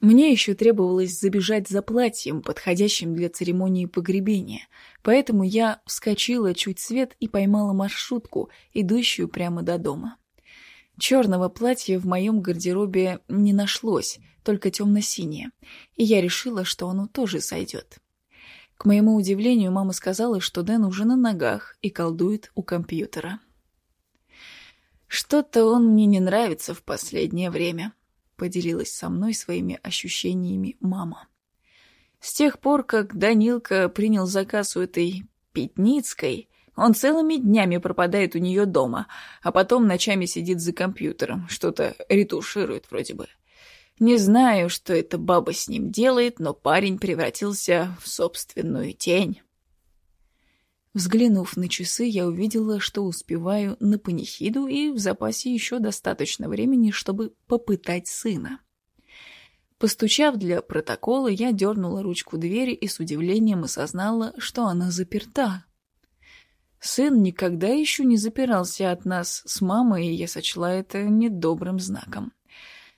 Мне еще требовалось забежать за платьем, подходящим для церемонии погребения, поэтому я вскочила чуть свет и поймала маршрутку, идущую прямо до дома. Черного платья в моем гардеробе не нашлось, только темно-синее, и я решила, что оно тоже сойдет. К моему удивлению, мама сказала, что Дэн уже на ногах и колдует у компьютера. «Что-то он мне не нравится в последнее время», — поделилась со мной своими ощущениями мама. «С тех пор, как Данилка принял заказ у этой Пятницкой, он целыми днями пропадает у нее дома, а потом ночами сидит за компьютером, что-то ретуширует вроде бы. Не знаю, что эта баба с ним делает, но парень превратился в собственную тень. Взглянув на часы, я увидела, что успеваю на панихиду и в запасе еще достаточно времени, чтобы попытать сына. Постучав для протокола, я дернула ручку двери и с удивлением осознала, что она заперта. Сын никогда еще не запирался от нас с мамой, и я сочла это недобрым знаком.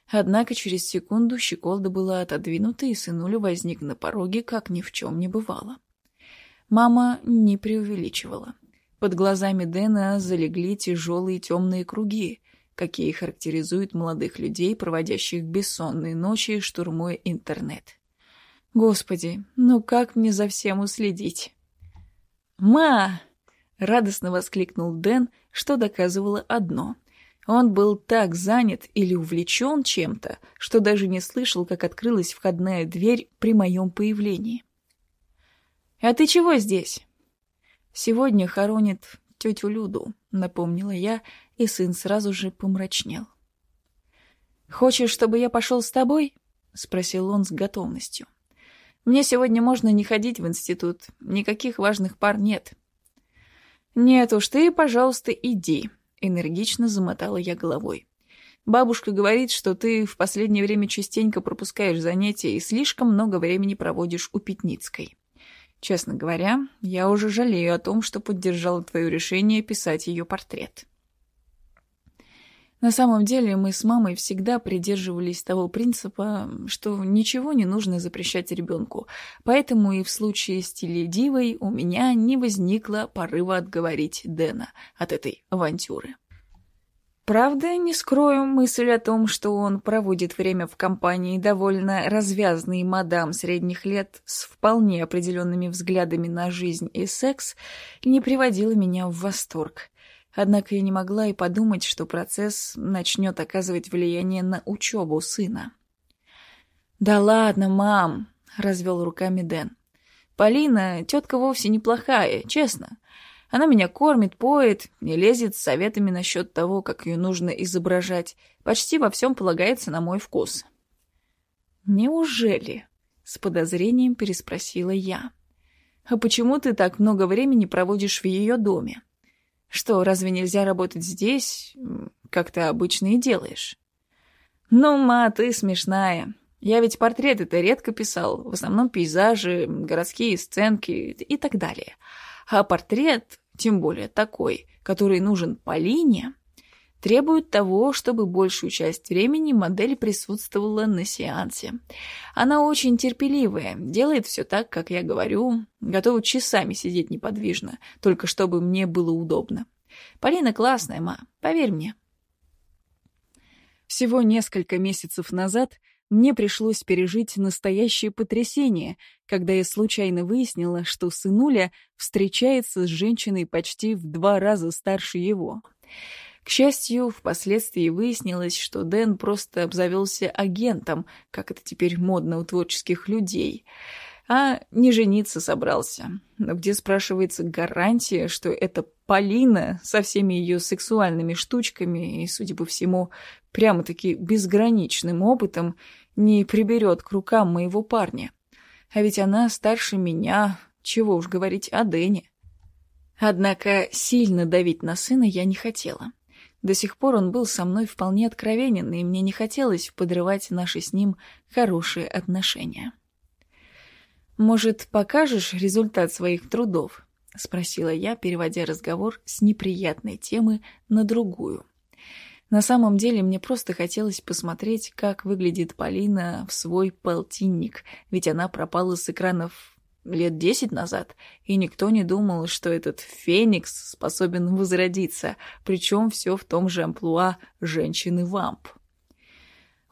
Однако через секунду щеколда была отодвинута, и сынуля возник на пороге, как ни в чем не бывало. Мама не преувеличивала. Под глазами Дэна залегли тяжелые темные круги, какие характеризуют молодых людей, проводящих бессонные ночи, штурмуя интернет. Господи, ну как мне за всем уследить? «Ма!» — радостно воскликнул Дэн, что доказывало одно — он был так занят или увлечен чем-то, что даже не слышал, как открылась входная дверь при моем появлении. «А ты чего здесь?» «Сегодня хоронит тетю Люду», — напомнила я, и сын сразу же помрачнел. «Хочешь, чтобы я пошел с тобой?» — спросил он с готовностью. «Мне сегодня можно не ходить в институт, никаких важных пар нет». «Нет уж, ты, пожалуйста, иди», Энергично замотала я головой. Бабушка говорит, что ты в последнее время частенько пропускаешь занятия и слишком много времени проводишь у Пятницкой. Честно говоря, я уже жалею о том, что поддержала твое решение писать ее портрет. На самом деле мы с мамой всегда придерживались того принципа, что ничего не нужно запрещать ребенку, поэтому и в случае с Теледивой у меня не возникло порыва отговорить Дэна от этой авантюры. Правда, не скрою мысль о том, что он проводит время в компании довольно развязной мадам средних лет с вполне определенными взглядами на жизнь и секс, не приводила меня в восторг. Однако я не могла и подумать, что процесс начнет оказывать влияние на учебу сына. «Да ладно, мам!» — развел руками Дэн. «Полина, тетка вовсе неплохая, честно. Она меня кормит, поет, не лезет с советами насчет того, как ее нужно изображать. Почти во всем полагается на мой вкус». «Неужели?» — с подозрением переспросила я. «А почему ты так много времени проводишь в ее доме?» Что, разве нельзя работать здесь, как ты обычно и делаешь? Ну, ма, ты смешная. Я ведь портреты-то редко писал, в основном пейзажи, городские сценки и так далее. А портрет, тем более такой, который нужен Полине, требует того, чтобы большую часть времени модель присутствовала на сеансе. Она очень терпеливая, делает все так, как я говорю, готова часами сидеть неподвижно, только чтобы мне было удобно. Полина классная, ма, поверь мне. Всего несколько месяцев назад мне пришлось пережить настоящее потрясение, когда я случайно выяснила, что сынуля встречается с женщиной почти в два раза старше его. К счастью, впоследствии выяснилось, что Дэн просто обзавелся агентом, как это теперь модно у творческих людей, а не жениться собрался. Но где, спрашивается, гарантия, что эта Полина со всеми ее сексуальными штучками и, судя по всему, прямо-таки безграничным опытом не приберет к рукам моего парня? А ведь она старше меня, чего уж говорить о Дэне. Однако сильно давить на сына я не хотела. До сих пор он был со мной вполне откровенен, и мне не хотелось подрывать наши с ним хорошие отношения. «Может, покажешь результат своих трудов?» — спросила я, переводя разговор с неприятной темы на другую. На самом деле мне просто хотелось посмотреть, как выглядит Полина в свой полтинник, ведь она пропала с экранов лет десять назад, и никто не думал, что этот феникс способен возродиться, причем все в том же амплуа женщины-вамп.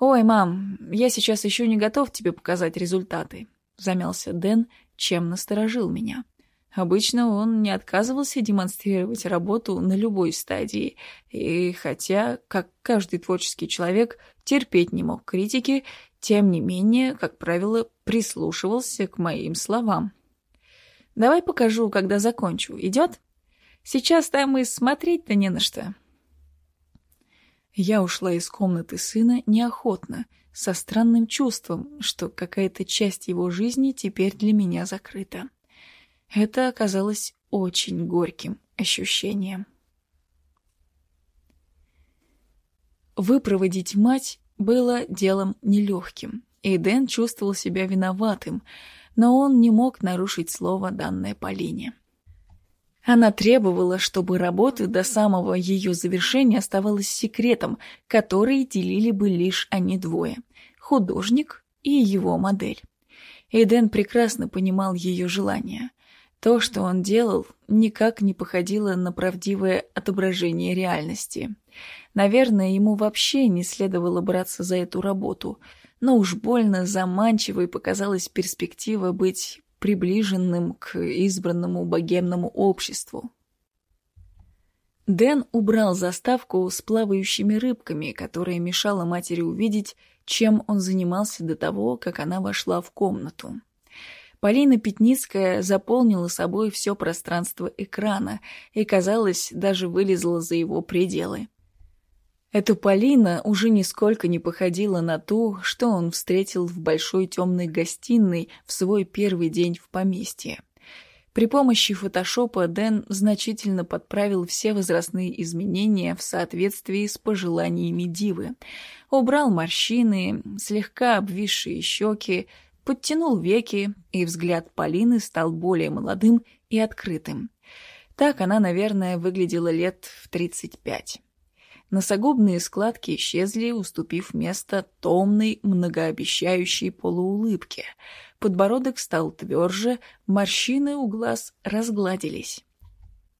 «Ой, мам, я сейчас еще не готов тебе показать результаты», — замялся Дэн, чем насторожил меня. Обычно он не отказывался демонстрировать работу на любой стадии, и хотя, как каждый творческий человек, терпеть не мог критики, тем не менее, как правило, прислушивался к моим словам. «Давай покажу, когда закончу. Идет? Сейчас там и смотреть-то не на что». Я ушла из комнаты сына неохотно, со странным чувством, что какая-то часть его жизни теперь для меня закрыта. Это оказалось очень горьким ощущением. Выпроводить мать было делом нелегким, и Дэн чувствовал себя виноватым, но он не мог нарушить слово, данное Полине. Она требовала, чтобы работа до самого ее завершения оставалась секретом, который делили бы лишь они двое — художник и его модель. Эйден прекрасно понимал ее желание. То, что он делал, никак не походило на правдивое отображение реальности. Наверное, ему вообще не следовало браться за эту работу, но уж больно заманчивой показалась перспектива быть приближенным к избранному богемному обществу. Дэн убрал заставку с плавающими рыбками, которая мешала матери увидеть, чем он занимался до того, как она вошла в комнату. Полина Пятницкая заполнила собой все пространство экрана и, казалось, даже вылезла за его пределы. Эта Полина уже нисколько не походила на ту, что он встретил в большой темной гостиной в свой первый день в поместье. При помощи фотошопа Дэн значительно подправил все возрастные изменения в соответствии с пожеланиями Дивы. Убрал морщины, слегка обвисшие щеки, подтянул веки, и взгляд Полины стал более молодым и открытым. Так она, наверное, выглядела лет в тридцать пять. Носогубные складки исчезли, уступив место томной, многообещающей полуулыбке. Подбородок стал тверже, морщины у глаз разгладились.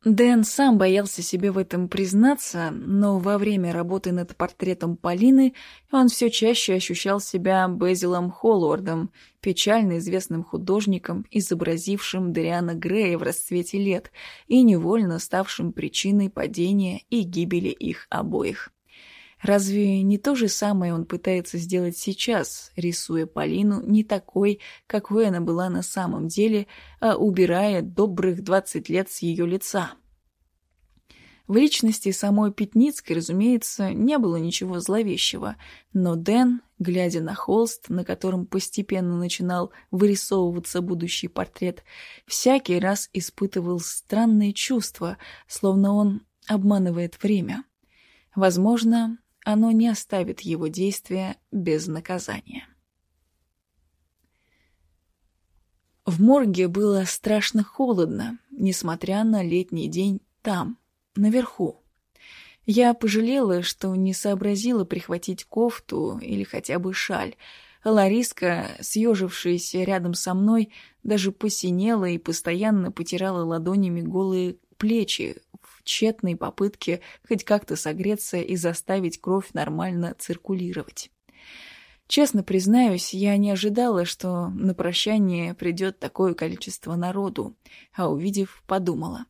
Дэн сам боялся себе в этом признаться, но во время работы над портретом Полины он все чаще ощущал себя Безилом Холлордом, печально известным художником, изобразившим Дариана Грея в расцвете лет и невольно ставшим причиной падения и гибели их обоих. Разве не то же самое он пытается сделать сейчас, рисуя Полину не такой, какой она была на самом деле, а убирая добрых двадцать лет с ее лица? В личности самой Пятницкой, разумеется, не было ничего зловещего, но Дэн, глядя на холст, на котором постепенно начинал вырисовываться будущий портрет, всякий раз испытывал странные чувства, словно он обманывает время. Возможно, оно не оставит его действия без наказания. В морге было страшно холодно, несмотря на летний день там, наверху. Я пожалела, что не сообразила прихватить кофту или хотя бы шаль. Лариска, съежившаяся рядом со мной, даже посинела и постоянно потирала ладонями голые плечи, тщетной попытке хоть как-то согреться и заставить кровь нормально циркулировать. Честно признаюсь, я не ожидала, что на прощание придет такое количество народу, а увидев, подумала.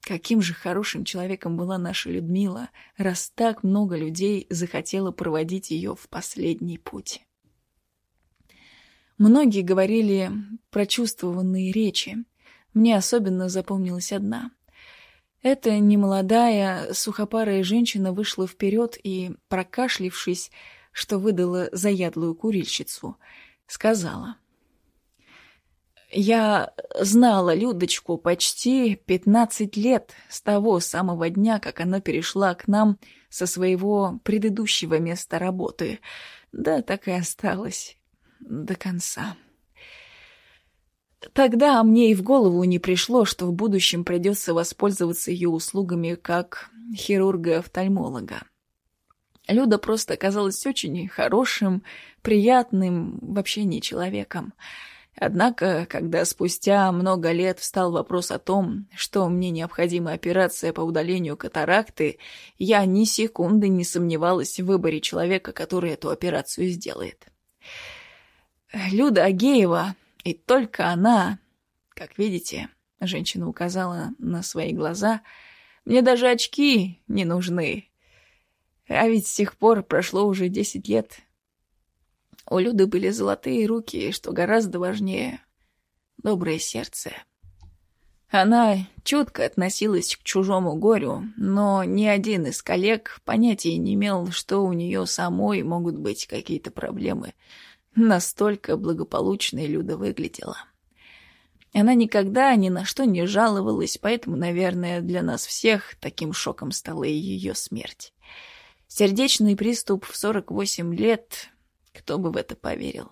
Каким же хорошим человеком была наша Людмила, раз так много людей захотело проводить ее в последний путь. Многие говорили прочувствованные речи. Мне особенно запомнилась одна. Эта немолодая, сухопарая женщина вышла вперед и, прокашлившись, что выдала заядлую курильщицу, сказала. «Я знала Людочку почти пятнадцать лет с того самого дня, как она перешла к нам со своего предыдущего места работы. Да, так и осталась до конца». Тогда мне и в голову не пришло, что в будущем придется воспользоваться ее услугами как хирурга-офтальмолога. Люда просто оказалась очень хорошим, приятным, вообще не человеком. Однако, когда спустя много лет встал вопрос о том, что мне необходима операция по удалению катаракты, я ни секунды не сомневалась в выборе человека, который эту операцию сделает. Люда Агеева, и только она, как видите, женщина указала на свои глаза, мне даже очки не нужны. А ведь с тех пор прошло уже десять лет. У Люды были золотые руки, что гораздо важнее — доброе сердце. Она чутко относилась к чужому горю, но ни один из коллег понятия не имел, что у нее самой могут быть какие-то проблемы. Настолько благополучной Люда выглядела. Она никогда ни на что не жаловалась, поэтому, наверное, для нас всех таким шоком стала и ее смерть. Сердечный приступ в 48 лет кто бы в это поверил?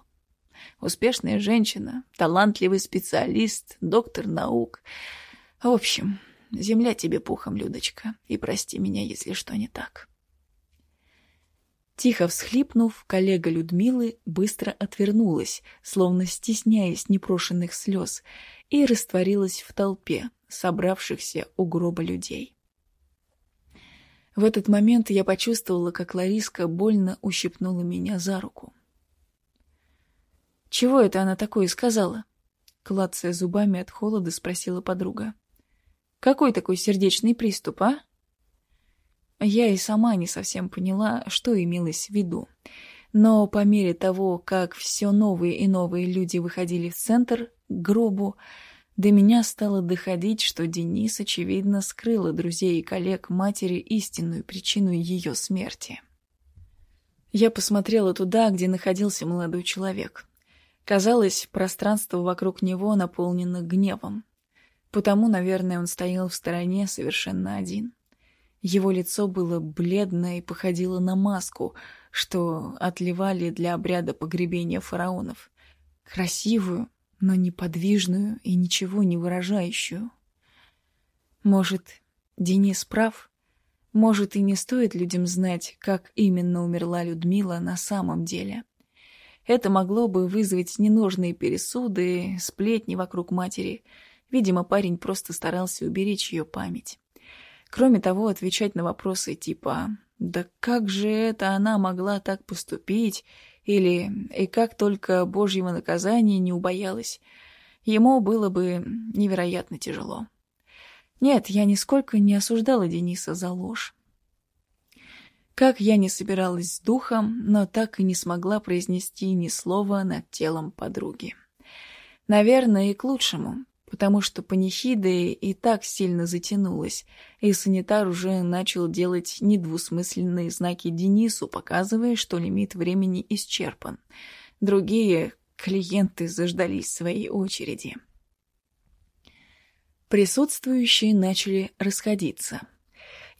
Успешная женщина, талантливый специалист, доктор наук. В общем, земля тебе пухом, Людочка, и прости меня, если что не так. Тихо всхлипнув, коллега Людмилы быстро отвернулась, словно стесняясь непрошенных слез, и растворилась в толпе, собравшихся у гроба людей. В этот момент я почувствовала, как Лариска больно ущипнула меня за руку. «Чего это она такое сказала?» Клацая зубами от холода, спросила подруга. «Какой такой сердечный приступ, а?» Я и сама не совсем поняла, что имелось в виду. Но по мере того, как все новые и новые люди выходили в центр, к гробу, до меня стало доходить, что Денис, очевидно, скрыла друзей и коллег матери истинную причину ее смерти. Я посмотрела туда, где находился молодой человек. Казалось, пространство вокруг него наполнено гневом. Потому, наверное, он стоял в стороне совершенно один. Его лицо было бледно и походило на маску, что отливали для обряда погребения фараонов. Красивую, но неподвижную и ничего не выражающую. Может, Денис прав? Может, и не стоит людям знать, как именно умерла Людмила на самом деле. Это могло бы вызвать ненужные пересуды, сплетни вокруг матери. Видимо, парень просто старался уберечь ее память. Кроме того, отвечать на вопросы типа «Да как же это она могла так поступить?» или «И как только Божьего наказания не убоялась?» ему было бы невероятно тяжело. Нет, я нисколько не осуждала Дениса за ложь. Как я не собиралась с духом, но так и не смогла произнести ни слова над телом подруги. Наверное, и к лучшему, потому что панихида и так сильно затянулась, и санитар уже начал делать недвусмысленные знаки Денису, показывая, что лимит времени исчерпан. Другие клиенты заждались своей очереди. Присутствующие начали расходиться.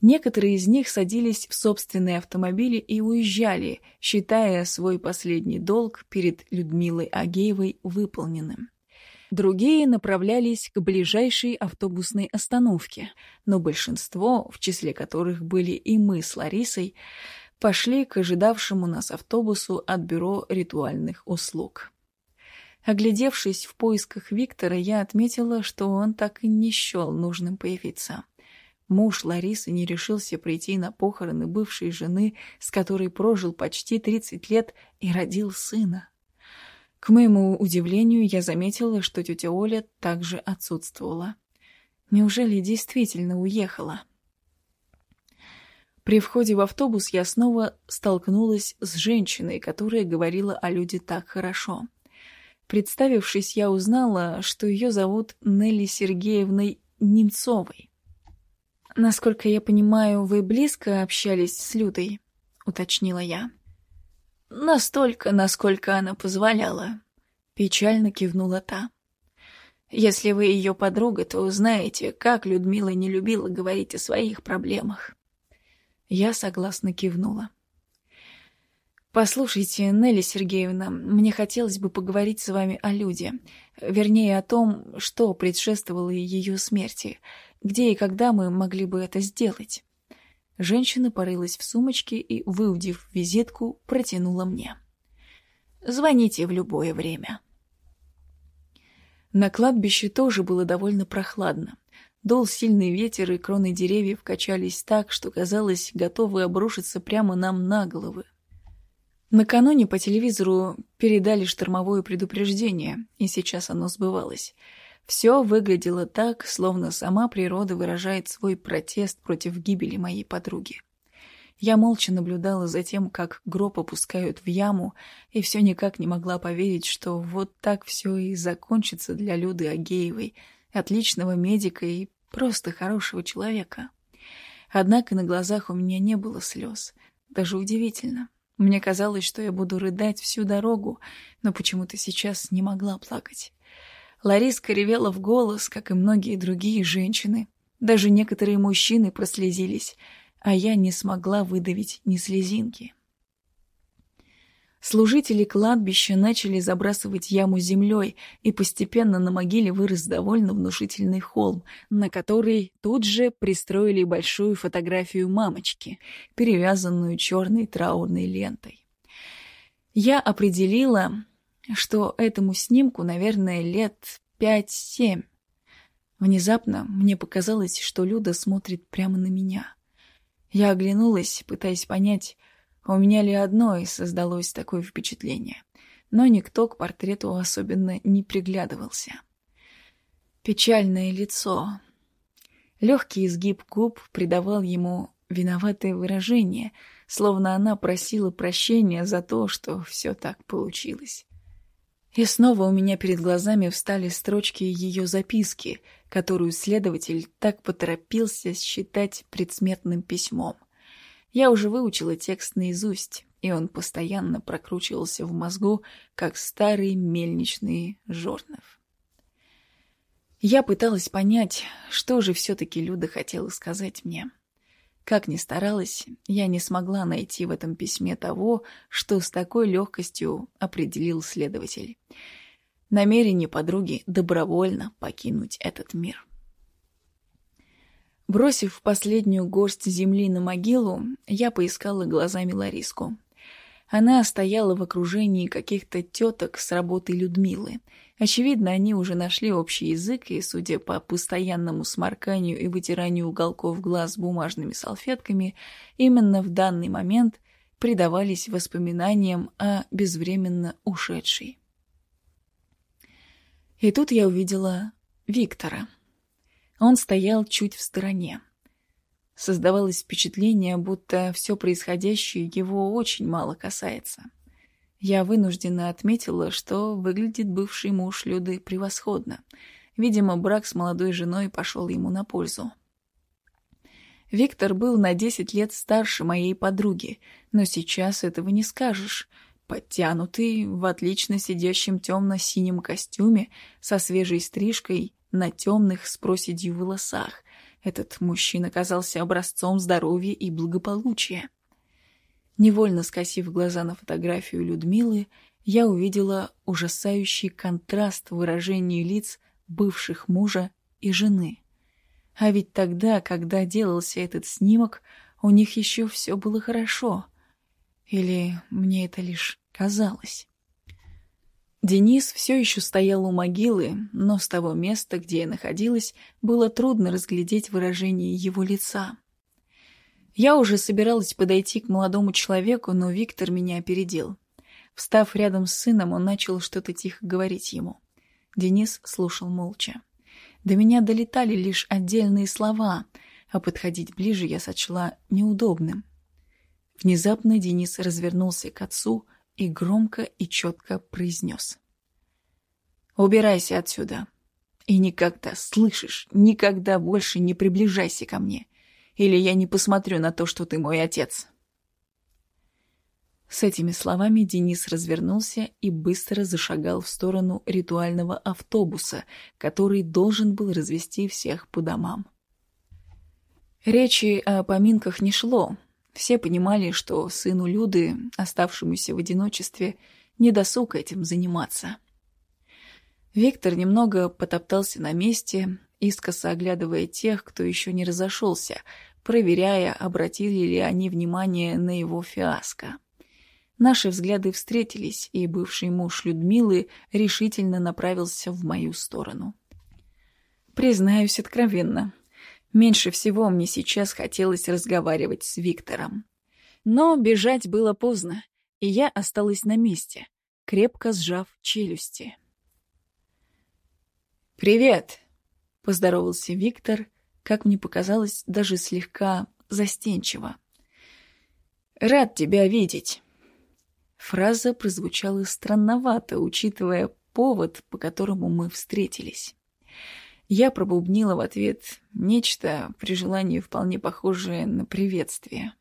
Некоторые из них садились в собственные автомобили и уезжали, считая свой последний долг перед Людмилой Агеевой выполненным. Другие направлялись к ближайшей автобусной остановке, но большинство, в числе которых были и мы с Ларисой, пошли к ожидавшему нас автобусу от бюро ритуальных услуг. Оглядевшись в поисках Виктора, я отметила, что он так и не счел нужным появиться. Муж Ларисы не решился прийти на похороны бывшей жены, с которой прожил почти 30 лет и родил сына. К моему удивлению, я заметила, что тетя Оля также отсутствовала. Неужели действительно уехала? При входе в автобус я снова столкнулась с женщиной, которая говорила о люди так хорошо. Представившись, я узнала, что ее зовут Нелли Сергеевной Немцовой. «Насколько я понимаю, вы близко общались с Лютой?» — уточнила я. «Настолько, насколько она позволяла», — печально кивнула та. «Если вы ее подруга, то узнаете, как Людмила не любила говорить о своих проблемах». Я согласно кивнула. «Послушайте, Нелли Сергеевна, мне хотелось бы поговорить с вами о Люде. Вернее, о том, что предшествовало ее смерти. Где и когда мы могли бы это сделать?» Женщина порылась в сумочке и, выудив визитку, протянула мне. «Звоните в любое время». На кладбище тоже было довольно прохладно. Дул сильный ветер, и кроны деревьев качались так, что казалось, готовы обрушиться прямо нам на головы. Накануне по телевизору передали штормовое предупреждение, и сейчас оно сбывалось. Все выглядело так, словно сама природа выражает свой протест против гибели моей подруги. Я молча наблюдала за тем, как гроб опускают в яму, и все никак не могла поверить, что вот так все и закончится для Люды Агеевой, отличного медика и просто хорошего человека. Однако на глазах у меня не было слез. Даже удивительно. Мне казалось, что я буду рыдать всю дорогу, но почему-то сейчас не могла плакать. Лариска ревела в голос, как и многие другие женщины. Даже некоторые мужчины прослезились, а я не смогла выдавить ни слезинки. Служители кладбища начали забрасывать яму землей, и постепенно на могиле вырос довольно внушительный холм, на который тут же пристроили большую фотографию мамочки, перевязанную черной траурной лентой. Я определила, что этому снимку, наверное, лет пять-семь. Внезапно мне показалось, что Люда смотрит прямо на меня. Я оглянулась, пытаясь понять, у меня ли одной создалось такое впечатление, но никто к портрету особенно не приглядывался. Печальное лицо. Легкий изгиб губ придавал ему виноватое выражение, словно она просила прощения за то, что все так получилось. И снова у меня перед глазами встали строчки ее записки, которую следователь так поторопился считать предсмертным письмом. Я уже выучила текст наизусть, и он постоянно прокручивался в мозгу, как старый мельничный жорнов. Я пыталась понять, что же все-таки Люда хотела сказать мне. Как ни старалась, я не смогла найти в этом письме того, что с такой легкостью определил следователь. Намерение подруги добровольно покинуть этот мир. Бросив последнюю горсть земли на могилу, я поискала глазами Лариску. Она стояла в окружении каких-то теток с работы Людмилы. Очевидно, они уже нашли общий язык, и, судя по постоянному сморканию и вытиранию уголков глаз бумажными салфетками, именно в данный момент предавались воспоминаниям о безвременно ушедшей. И тут я увидела Виктора. Он стоял чуть в стороне. Создавалось впечатление, будто все происходящее его очень мало касается. Я вынужденно отметила, что выглядит бывший муж Люды превосходно. Видимо, брак с молодой женой пошел ему на пользу. Виктор был на десять лет старше моей подруги, но сейчас этого не скажешь. Подтянутый, в отлично сидящем темно-синем костюме, со свежей стрижкой на темных с проседью волосах. Этот мужчина казался образцом здоровья и благополучия. Невольно скосив глаза на фотографию Людмилы, я увидела ужасающий контраст в выражении лиц бывших мужа и жены. А ведь тогда, когда делался этот снимок, у них еще все было хорошо. Или мне это лишь казалось? Денис все еще стоял у могилы, но с того места, где я находилась, было трудно разглядеть выражение его лица. Я уже собиралась подойти к молодому человеку, но Виктор меня опередил. Встав рядом с сыном, он начал что-то тихо говорить ему. Денис слушал молча. До меня долетали лишь отдельные слова, а подходить ближе я сочла неудобным. Внезапно Денис развернулся к отцу, и громко и четко произнес. «Убирайся отсюда. И никогда, слышишь, никогда больше не приближайся ко мне, или я не посмотрю на то, что ты мой отец». С этими словами Денис развернулся и быстро зашагал в сторону ритуального автобуса, который должен был развести всех по домам. Речи о поминках не шло, все понимали, что сыну Люды, оставшемуся в одиночестве, не досуг этим заниматься. Виктор немного потоптался на месте, искоса оглядывая тех, кто еще не разошелся, проверяя, обратили ли они внимание на его фиаско. Наши взгляды встретились, и бывший муж Людмилы решительно направился в мою сторону. Признаюсь откровенно, меньше всего мне сейчас хотелось разговаривать с Виктором. Но бежать было поздно, и я осталась на месте, крепко сжав челюсти. «Привет!» — поздоровался Виктор, как мне показалось, даже слегка застенчиво. «Рад тебя видеть!» Фраза прозвучала странновато, учитывая повод, по которому мы встретились. Я пробубнила в ответ нечто, при желании вполне похожее на приветствие.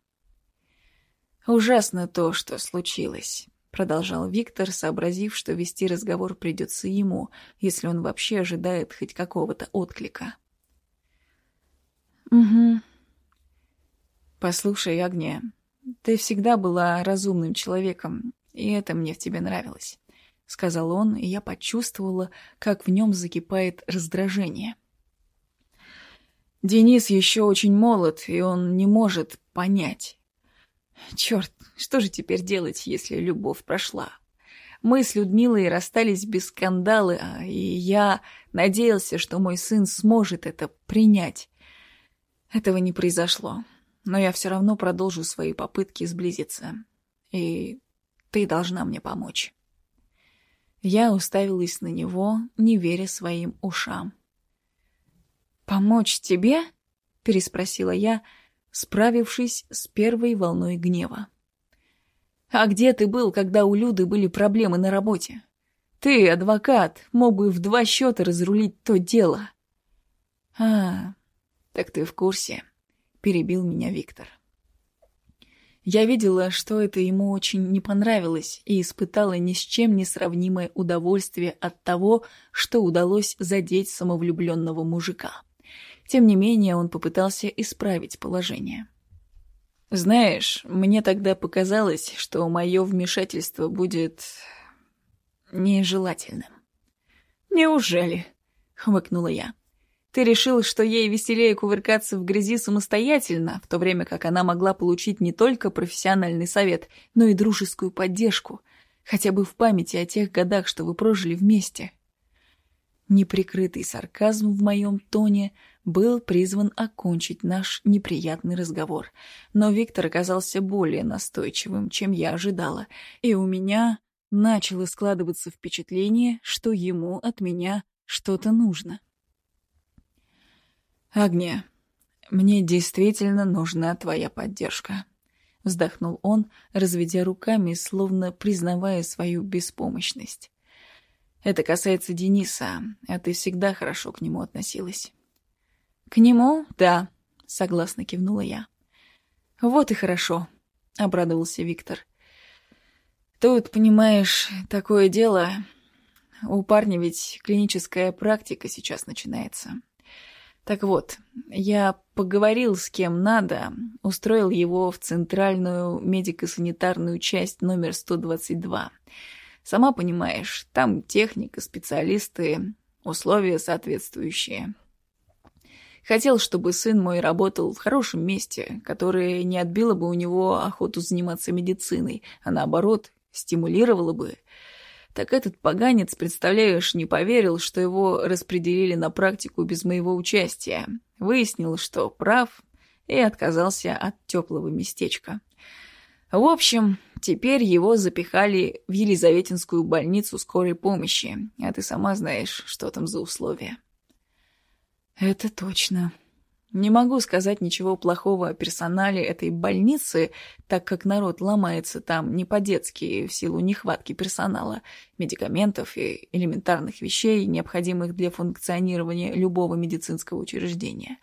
«Ужасно то, что случилось», — продолжал Виктор, сообразив, что вести разговор придется ему, если он вообще ожидает хоть какого-то отклика. «Угу. Послушай, Агния, ты всегда была разумным человеком, и это мне в тебе нравилось», — сказал он, и я почувствовала, как в нем закипает раздражение. «Денис еще очень молод, и он не может понять. Черт, что же теперь делать, если любовь прошла?» Мы с Людмилой расстались без скандала, и я надеялся, что мой сын сможет это принять. Этого не произошло но я все равно продолжу свои попытки сблизиться. И ты должна мне помочь. Я уставилась на него, не веря своим ушам. «Помочь тебе?» — переспросила я, справившись с первой волной гнева. «А где ты был, когда у Люды были проблемы на работе? Ты, адвокат, мог бы в два счета разрулить то дело». «А, так ты в курсе», перебил меня Виктор. Я видела, что это ему очень не понравилось, и испытала ни с чем не сравнимое удовольствие от того, что удалось задеть самовлюбленного мужика. Тем не менее, он попытался исправить положение. «Знаешь, мне тогда показалось, что мое вмешательство будет... нежелательным». «Неужели?» — хмыкнула я. Ты решил, что ей веселее кувыркаться в грязи самостоятельно, в то время как она могла получить не только профессиональный совет, но и дружескую поддержку, хотя бы в памяти о тех годах, что вы прожили вместе. Неприкрытый сарказм в моем тоне был призван окончить наш неприятный разговор, но Виктор оказался более настойчивым, чем я ожидала, и у меня начало складываться впечатление, что ему от меня что-то нужно. «Агния, мне действительно нужна твоя поддержка», — вздохнул он, разведя руками, словно признавая свою беспомощность. «Это касается Дениса, а ты всегда хорошо к нему относилась». «К нему? Да», — согласно кивнула я. «Вот и хорошо», — обрадовался Виктор. «Тут, понимаешь, такое дело. У парня ведь клиническая практика сейчас начинается. Так вот, я поговорил с кем надо, устроил его в центральную медико-санитарную часть номер 122. Сама понимаешь, там техника, специалисты, условия соответствующие. Хотел, чтобы сын мой работал в хорошем месте, которое не отбило бы у него охоту заниматься медициной, а наоборот, стимулировало бы. Так этот поганец, представляешь, не поверил, что его распределили на практику без моего участия. Выяснил, что прав, и отказался от теплого местечка. В общем, теперь его запихали в Елизаветинскую больницу скорой помощи, а ты сама знаешь, что там за условия. «Это точно», не могу сказать ничего плохого о персонале этой больницы, так как народ ломается там не по-детски в силу нехватки персонала, медикаментов и элементарных вещей, необходимых для функционирования любого медицинского учреждения.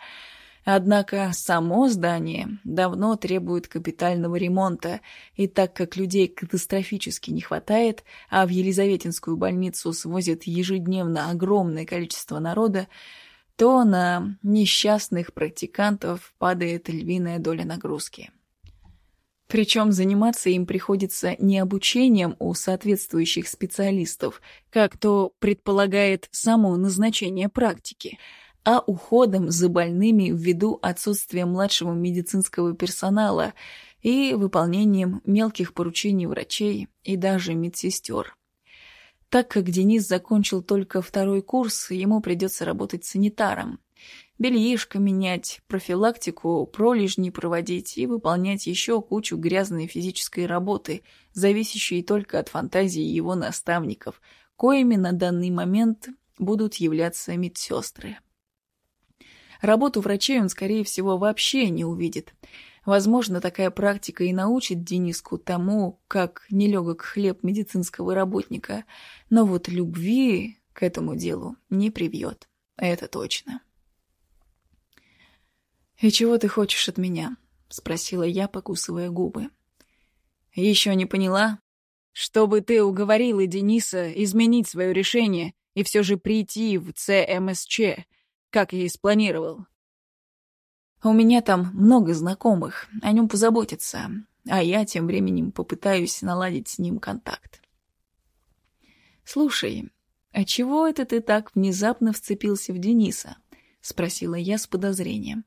Однако само здание давно требует капитального ремонта, и так как людей катастрофически не хватает, а в Елизаветинскую больницу свозят ежедневно огромное количество народа, то на несчастных практикантов падает львиная доля нагрузки. Причем заниматься им приходится не обучением у соответствующих специалистов, как то предполагает само назначение практики, а уходом за больными ввиду отсутствия младшего медицинского персонала и выполнением мелких поручений врачей и даже медсестер. Так как Денис закончил только второй курс, ему придется работать санитаром. Бельишко менять, профилактику, пролежни проводить и выполнять еще кучу грязной физической работы, зависящей только от фантазии его наставников, коими на данный момент будут являться медсестры. Работу врачей он, скорее всего, вообще не увидит. Возможно, такая практика и научит Дениску тому, как нелегок хлеб медицинского работника, но вот любви к этому делу не привьет. Это точно. «И чего ты хочешь от меня?» — спросила я, покусывая губы. «Еще не поняла? Чтобы ты уговорила Дениса изменить свое решение и все же прийти в ЦМСЧ, как я и спланировал. У меня там много знакомых, о нем позаботятся, а я тем временем попытаюсь наладить с ним контакт. «Слушай, а чего это ты так внезапно вцепился в Дениса?» — спросила я с подозрением.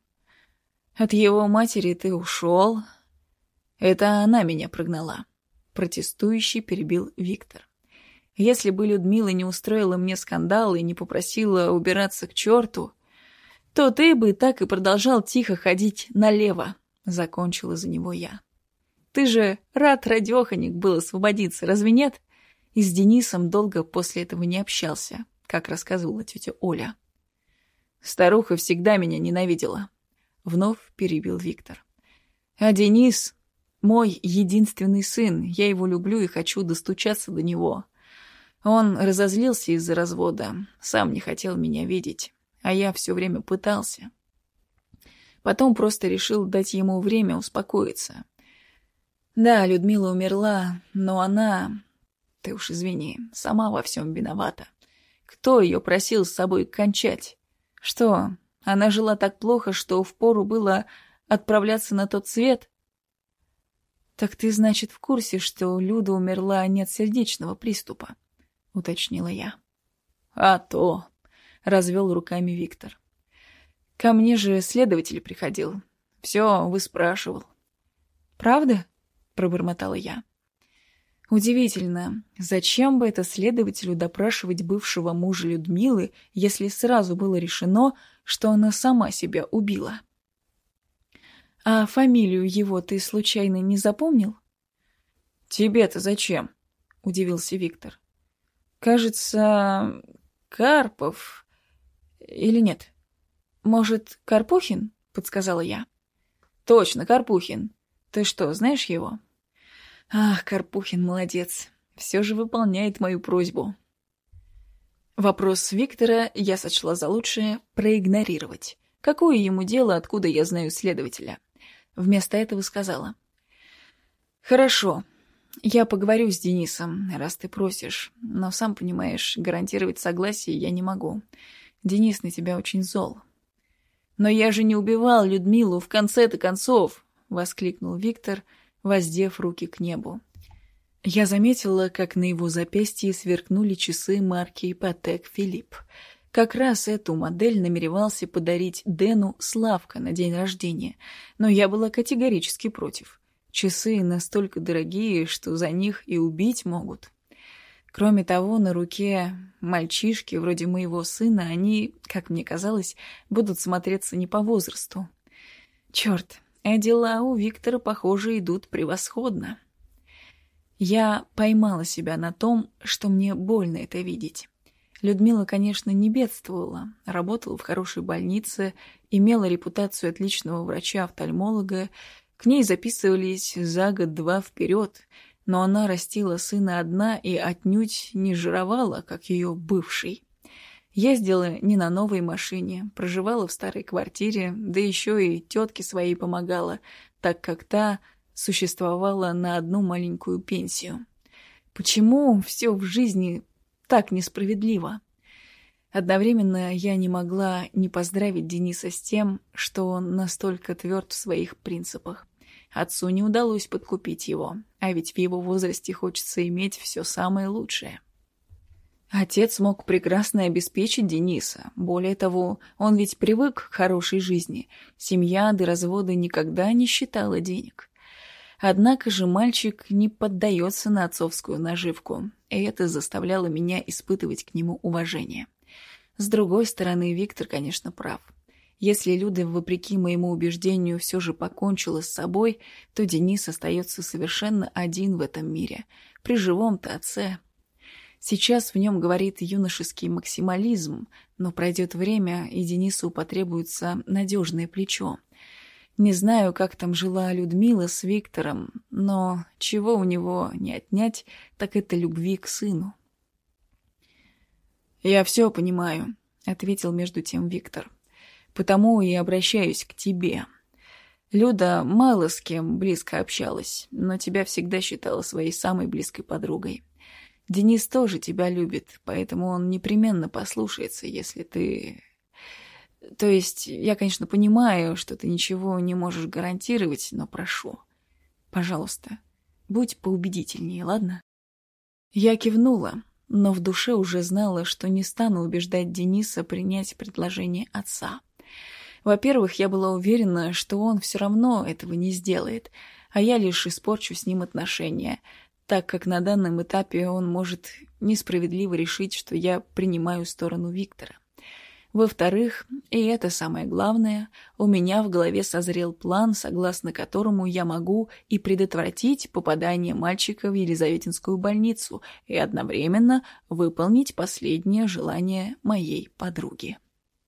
«От его матери ты ушел?» «Это она меня прогнала», — протестующий перебил Виктор. «Если бы Людмила не устроила мне скандал и не попросила убираться к черту, то ты бы так и продолжал тихо ходить налево», — закончила за него я. «Ты же рад, радеханик, был освободиться, разве нет?» И с Денисом долго после этого не общался, как рассказывала тетя Оля. «Старуха всегда меня ненавидела», — вновь перебил Виктор. «А Денис — мой единственный сын, я его люблю и хочу достучаться до него». Он разозлился из-за развода, сам не хотел меня видеть а я все время пытался. Потом просто решил дать ему время успокоиться. Да, Людмила умерла, но она... Ты уж извини, сама во всем виновата. Кто ее просил с собой кончать? Что, она жила так плохо, что впору было отправляться на тот свет? Так ты, значит, в курсе, что Люда умерла не от сердечного приступа? Уточнила я. А то, развел руками Виктор. Ко мне же следователь приходил. Все выспрашивал. «Правда?» — пробормотала я. Удивительно, зачем бы это следователю допрашивать бывшего мужа Людмилы, если сразу было решено, что она сама себя убила? А фамилию его ты случайно не запомнил? Тебе-то зачем? Удивился Виктор. Кажется, Карпов или нет? Может, Карпухин? Подсказала я. Точно, Карпухин. Ты что, знаешь его? Ах, Карпухин молодец. Все же выполняет мою просьбу. Вопрос Виктора я сочла за лучшее проигнорировать. Какое ему дело, откуда я знаю следователя? Вместо этого сказала. «Хорошо, я поговорю с Денисом, раз ты просишь, но, сам понимаешь, гарантировать согласие я не могу. Денис на тебя очень зол. «Но я же не убивал Людмилу в конце-то концов!» — воскликнул Виктор, воздев руки к небу. Я заметила, как на его запястье сверкнули часы марки Патек Филипп. Как раз эту модель намеревался подарить Дэну Славка на день рождения, но я была категорически против. Часы настолько дорогие, что за них и убить могут. Кроме того, на руке мальчишки, вроде моего сына, они, как мне казалось, будут смотреться не по возрасту. Черт, а дела у Виктора, похоже, идут превосходно. Я поймала себя на том, что мне больно это видеть. Людмила, конечно, не бедствовала, работала в хорошей больнице, имела репутацию отличного врача-офтальмолога, к ней записывались за год-два вперед — но она растила сына одна и отнюдь не жировала, как ее бывший. Ездила не на новой машине, проживала в старой квартире, да еще и тетке своей помогала, так как та существовала на одну маленькую пенсию. Почему все в жизни так несправедливо? Одновременно я не могла не поздравить Дениса с тем, что он настолько тверд в своих принципах. Отцу не удалось подкупить его, а ведь в его возрасте хочется иметь все самое лучшее. Отец мог прекрасно обеспечить Дениса. Более того, он ведь привык к хорошей жизни. Семья до развода никогда не считала денег. Однако же мальчик не поддается на отцовскую наживку, и это заставляло меня испытывать к нему уважение. С другой стороны, Виктор, конечно, прав. Если Люда, вопреки моему убеждению, все же покончила с собой, то Денис остается совершенно один в этом мире. При живом-то отце. Сейчас в нем говорит юношеский максимализм, но пройдет время, и Денису потребуется надежное плечо. Не знаю, как там жила Людмила с Виктором, но чего у него не отнять, так это любви к сыну. «Я все понимаю», — ответил между тем Виктор. «Потому и обращаюсь к тебе. Люда мало с кем близко общалась, но тебя всегда считала своей самой близкой подругой. Денис тоже тебя любит, поэтому он непременно послушается, если ты то есть, я, конечно, понимаю, что ты ничего не можешь гарантировать, но прошу, пожалуйста, будь поубедительнее, ладно? Я кивнула, но в душе уже знала, что не стану убеждать Дениса принять предложение отца. Во-первых, я была уверена, что он все равно этого не сделает, а я лишь испорчу с ним отношения, так как на данном этапе он может несправедливо решить, что я принимаю сторону Виктора. Во-вторых, и это самое главное, у меня в голове созрел план, согласно которому я могу и предотвратить попадание мальчика в Елизаветинскую больницу и одновременно выполнить последнее желание моей подруги.